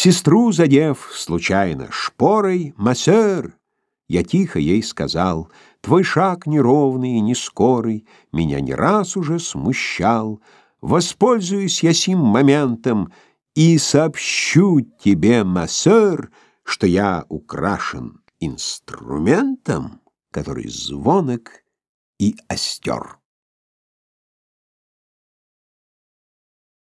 Сестру задев случайно шпорой, «Массер!» Я тихо ей сказал, «Твой шаг неровный и нескорый Меня не раз уже смущал. Воспользуюсь я сим моментом И сообщу тебе, массер, Что я украшен инструментом, Который звонок и остер.